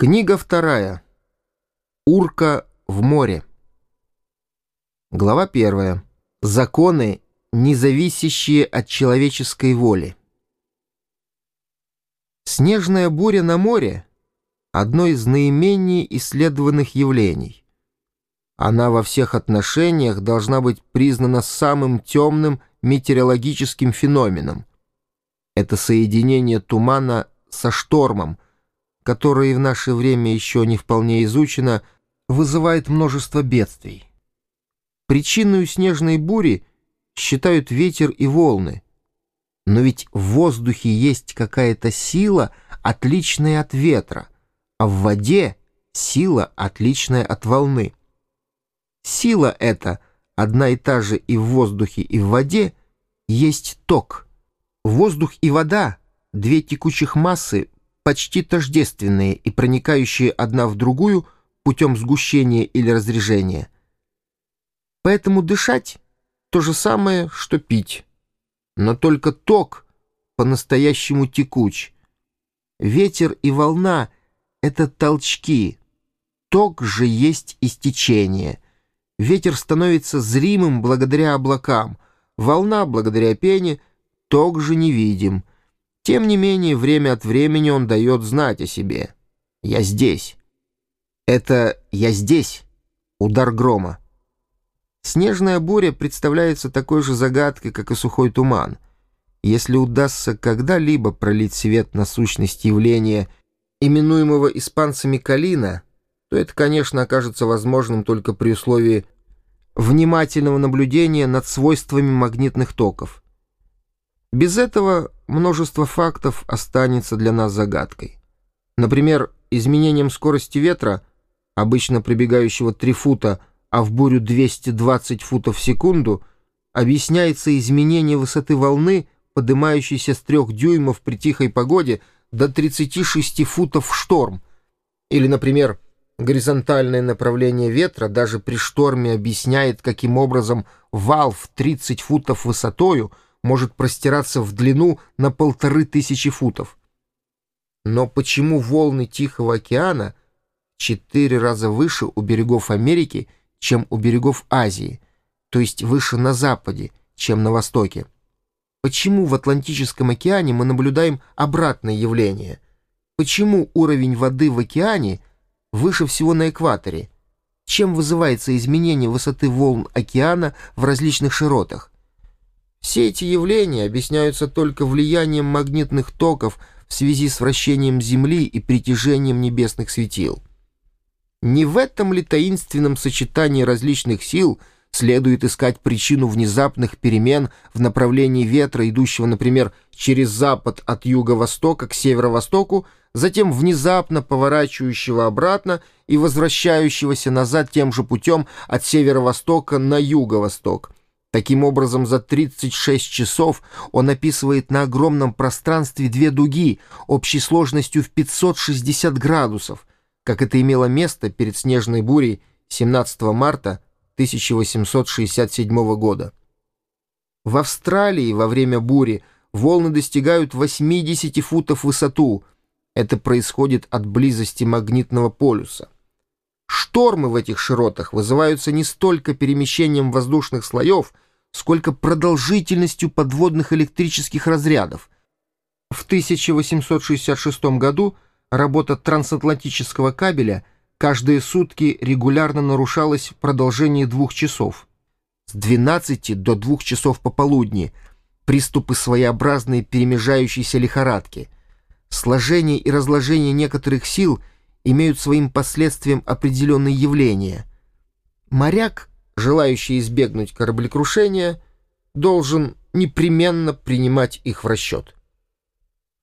Книга вторая. Урка в море. Глава первая. Законы, не зависящие от человеческой воли. Снежная буря на море — одно из наименее исследованных явлений. Она во всех отношениях должна быть признана самым темным метеорологическим феноменом. Это соединение тумана со штормом — которое в наше время еще не вполне изучено, вызывает множество бедствий. Причиной снежной бури считают ветер и волны. Но ведь в воздухе есть какая-то сила, отличная от ветра, а в воде сила, отличная от волны. Сила эта, одна и та же и в воздухе, и в воде, есть ток. Воздух и вода — две текучих массы, почти тождественные и проникающие одна в другую путем сгущения или разрежения. Поэтому дышать — то же самое, что пить. Но только ток по-настоящему текуч. Ветер и волна — это толчки. Ток же есть истечение. Ветер становится зримым благодаря облакам, волна — благодаря пене, ток же невидим — тем не менее, время от времени он дает знать о себе. «Я здесь». Это «я здесь» — удар грома. Снежная буря представляется такой же загадкой, как и сухой туман. Если удастся когда-либо пролить свет на сущность явления, именуемого испанцами «калина», то это, конечно, окажется возможным только при условии внимательного наблюдения над свойствами магнитных токов. Без этого множество фактов останется для нас загадкой. Например, изменением скорости ветра, обычно прибегающего 3 фута, а в бурю 220 футов в секунду, объясняется изменение высоты волны, поднимающейся с 3 дюймов при тихой погоде до 36 футов в шторм. Или, например, горизонтальное направление ветра даже при шторме объясняет, каким образом вал в 30 футов высотою — может простираться в длину на полторы тысячи футов. Но почему волны Тихого океана четыре раза выше у берегов Америки, чем у берегов Азии, то есть выше на западе, чем на востоке? Почему в Атлантическом океане мы наблюдаем обратное явление? Почему уровень воды в океане выше всего на экваторе? Чем вызывается изменение высоты волн океана в различных широтах? Все эти явления объясняются только влиянием магнитных токов в связи с вращением Земли и притяжением небесных светил. Не в этом ли таинственном сочетании различных сил следует искать причину внезапных перемен в направлении ветра, идущего, например, через запад от юго-востока к северо-востоку, затем внезапно поворачивающего обратно и возвращающегося назад тем же путем от северо-востока на юго-восток – Таким образом, за 36 часов он описывает на огромном пространстве две дуги общей сложностью в 560 градусов, как это имело место перед снежной бурей 17 марта 1867 года. В Австралии во время бури волны достигают 80 футов высоту. Это происходит от близости магнитного полюса. Штормы в этих широтах вызываются не столько перемещением воздушных слоев, сколько продолжительностью подводных электрических разрядов. В 1866 году работа трансатлантического кабеля каждые сутки регулярно нарушалась в продолжении двух часов. С 12 до 2 часов пополудни приступы своеобразной перемежающейся лихорадки. Сложение и разложение некоторых сил имеют своим последствием определенные явления. Моряк желающий избегнуть кораблекрушения, должен непременно принимать их в расчет.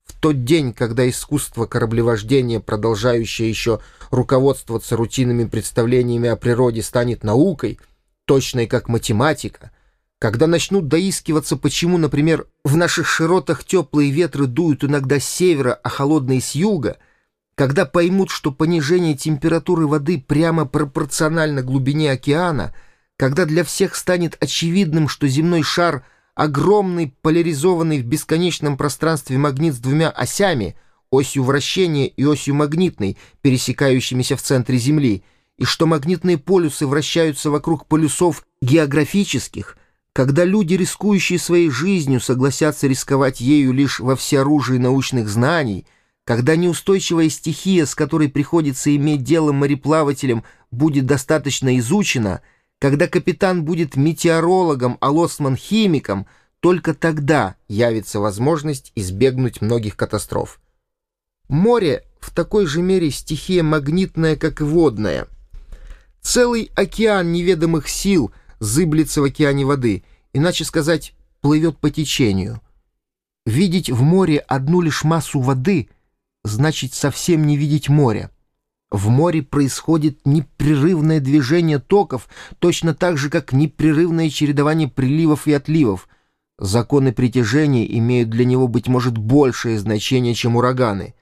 В тот день, когда искусство кораблевождения, продолжающее еще руководствоваться рутинными представлениями о природе, станет наукой, точной как математика, когда начнут доискиваться, почему, например, в наших широтах теплые ветры дуют иногда с севера, а холодные с юга, когда поймут, что понижение температуры воды прямо пропорционально глубине океана — когда для всех станет очевидным, что земной шар — огромный, поляризованный в бесконечном пространстве магнит с двумя осями, осью вращения и осью магнитной, пересекающимися в центре Земли, и что магнитные полюсы вращаются вокруг полюсов географических, когда люди, рискующие своей жизнью, согласятся рисковать ею лишь во всеоружии научных знаний, когда неустойчивая стихия, с которой приходится иметь дело мореплавателям, будет достаточно изучена, когда капитан будет метеорологом, а лоцман — химиком, только тогда явится возможность избегнуть многих катастроф. Море в такой же мере стихия магнитная, как и водная. Целый океан неведомых сил зыблется в океане воды, иначе сказать, плывет по течению. Видеть в море одну лишь массу воды значит совсем не видеть моря. В море происходит непрерывное движение токов, точно так же, как непрерывное чередование приливов и отливов. Законы притяжения имеют для него, быть может, большее значение, чем ураганы.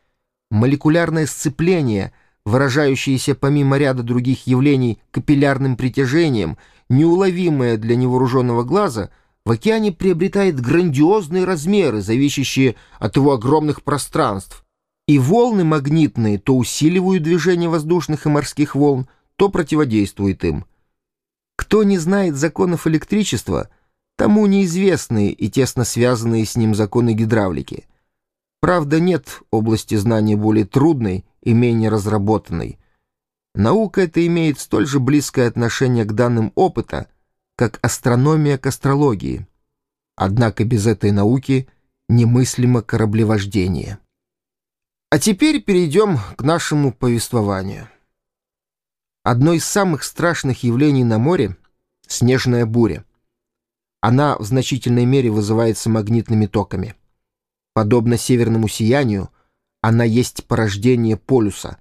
Молекулярное сцепление, выражающееся помимо ряда других явлений капиллярным притяжением, неуловимое для невооруженного глаза, в океане приобретает грандиозные размеры, зависящие от его огромных пространств, и волны магнитные то усиливают движение воздушных и морских волн, то противодействуют им. Кто не знает законов электричества, тому неизвестны и тесно связанные с ним законы гидравлики. Правда, нет области знания более трудной и менее разработанной. Наука эта имеет столь же близкое отношение к данным опыта, как астрономия к астрологии. Однако без этой науки немыслимо кораблевождение. А теперь перейдем к нашему повествованию. Одно из самых страшных явлений на море — снежная буря. Она в значительной мере вызывается магнитными токами. Подобно северному сиянию, она есть порождение полюса.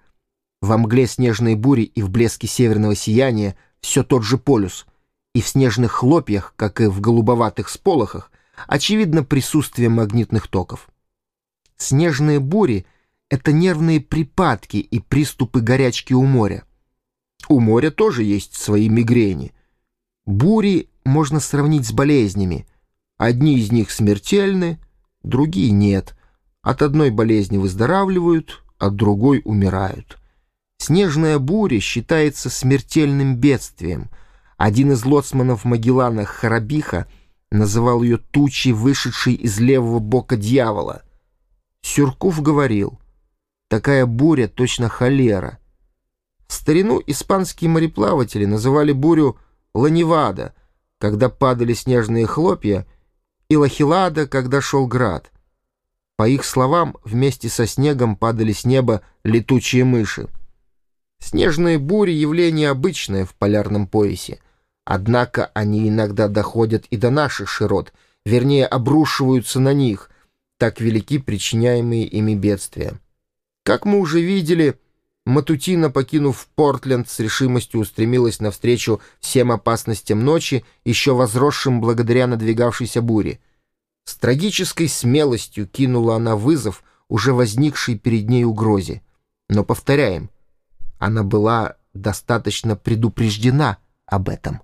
Во мгле снежной бури и в блеске северного сияния все тот же полюс, и в снежных хлопьях, как и в голубоватых сполохах, очевидно присутствие магнитных токов. Снежные бури — это нервные припадки и приступы горячки у моря. У моря тоже есть свои мигрени. Бури можно сравнить с болезнями. Одни из них смертельны, другие нет. От одной болезни выздоравливают, от другой умирают. Снежная буря считается смертельным бедствием. Один из лоцманов Магеллана Харабиха называл ее тучей, вышедшей из левого бока дьявола. Сюрков говорил — Такая буря точно холера. В старину испанские мореплаватели называли бурю «ланевада», когда падали снежные хлопья, и «лахилада», когда шел град. По их словам, вместе со снегом падали с неба летучие мыши. Снежные бури — явление обычное в полярном поясе. Однако они иногда доходят и до наших широт, вернее, обрушиваются на них, так велики причиняемые ими бедствия. Как мы уже видели, Матутина, покинув Портленд, с решимостью устремилась навстречу всем опасностям ночи, еще возросшим благодаря надвигавшейся буре. С трагической смелостью кинула она вызов уже возникшей перед ней угрозе. Но, повторяем, она была достаточно предупреждена об этом.